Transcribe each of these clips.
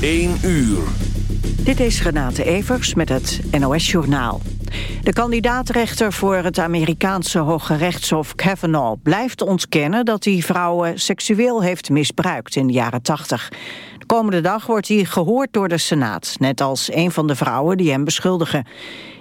1 uur. Dit is Renate Evers met het NOS Journaal. De kandidaatrechter voor het Amerikaanse Hoge Rechtshof Kavanaugh blijft ontkennen dat hij vrouwen seksueel heeft misbruikt in de jaren 80. De komende dag wordt hij gehoord door de Senaat, net als een van de vrouwen die hem beschuldigen.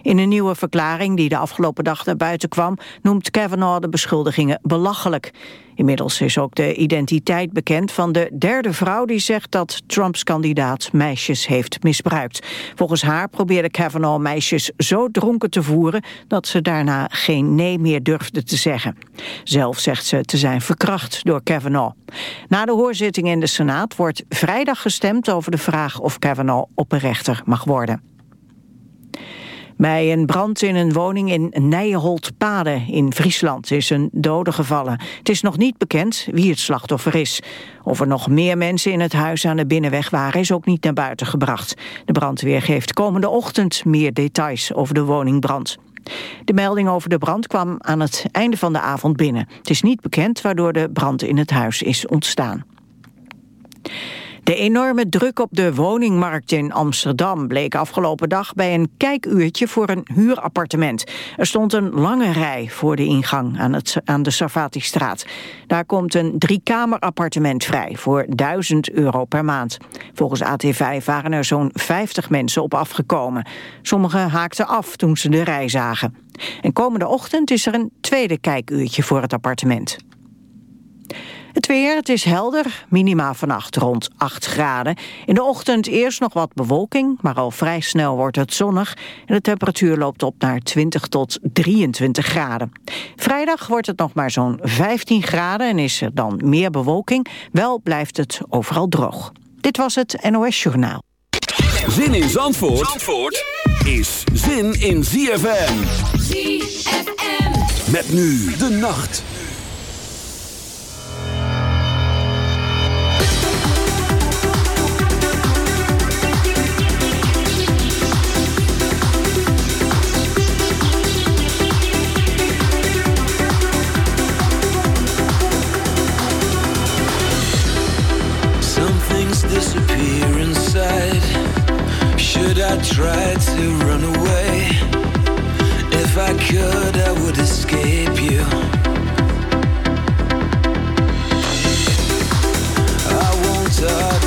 In een nieuwe verklaring die de afgelopen dag naar buiten kwam... noemt Kavanaugh de beschuldigingen belachelijk. Inmiddels is ook de identiteit bekend van de derde vrouw... die zegt dat Trumps kandidaat meisjes heeft misbruikt. Volgens haar probeerde Kavanaugh meisjes zo dronken te voeren... dat ze daarna geen nee meer durfde te zeggen. Zelf zegt ze te zijn verkracht door Kavanaugh. Na de hoorzitting in de Senaat wordt vrijdag gestemd... over de vraag of Kavanaugh opperrechter mag worden. Bij een brand in een woning in Nijenholt-Pade in Friesland is een dode gevallen. Het is nog niet bekend wie het slachtoffer is. Of er nog meer mensen in het huis aan de binnenweg waren is ook niet naar buiten gebracht. De brandweer geeft komende ochtend meer details over de woningbrand. De melding over de brand kwam aan het einde van de avond binnen. Het is niet bekend waardoor de brand in het huis is ontstaan. De enorme druk op de woningmarkt in Amsterdam bleek afgelopen dag bij een kijkuurtje voor een huurappartement. Er stond een lange rij voor de ingang aan, het, aan de Sarfati-straat. Daar komt een driekamerappartement vrij voor 1000 euro per maand. Volgens AT5 waren er zo'n 50 mensen op afgekomen. Sommigen haakten af toen ze de rij zagen. En komende ochtend is er een tweede kijkuurtje voor het appartement. Het weer, het is helder, minima vannacht rond 8 graden. In de ochtend eerst nog wat bewolking, maar al vrij snel wordt het zonnig... en de temperatuur loopt op naar 20 tot 23 graden. Vrijdag wordt het nog maar zo'n 15 graden en is er dan meer bewolking. Wel blijft het overal droog. Dit was het NOS Journaal. Zin in Zandvoort, Zandvoort is zin in ZFM. ZFM. Met nu de nacht. Disappear inside Should I try to run away? If I could, I would escape you I won't argue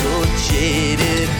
so jaded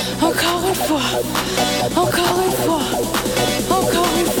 calling for, I'm for, I'm for.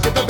rock it up.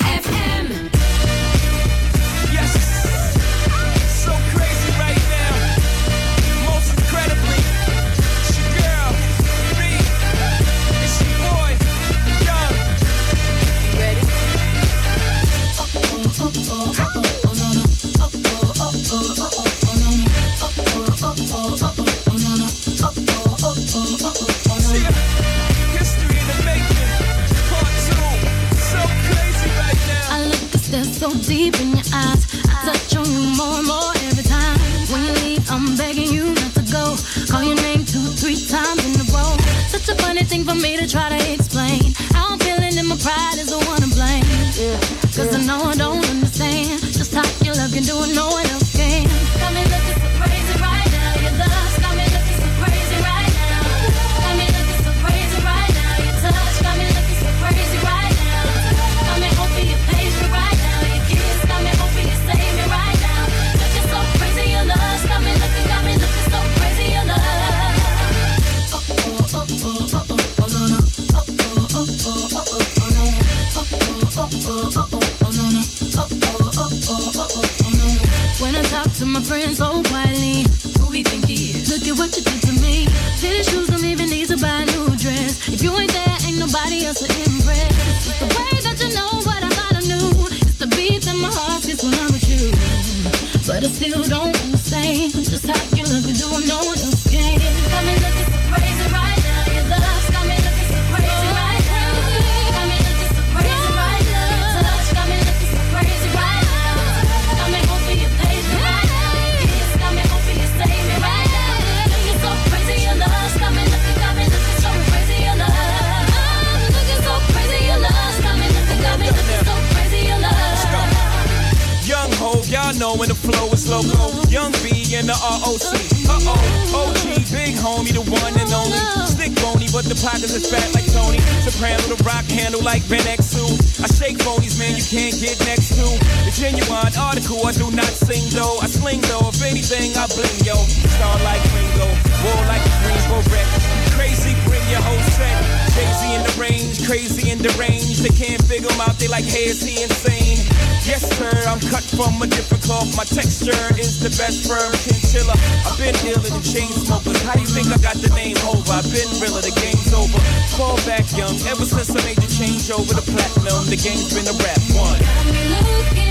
article, I do not sing though. I sling though, if anything, I bling yo. Star like Ringo, war like a rainbow wreck. Crazy, bring your whole set. Crazy in the range, crazy in the range. They can't figure him out, they like, hey, is he insane? Yes, sir, I'm cut from a different cloth. My texture is the best firm chinchilla. I've been dealing in chain smokers. How do you think I got the name over? I've been realer, the game's over. Fall back young, ever since I made the change over the platinum, the game's been a rap one.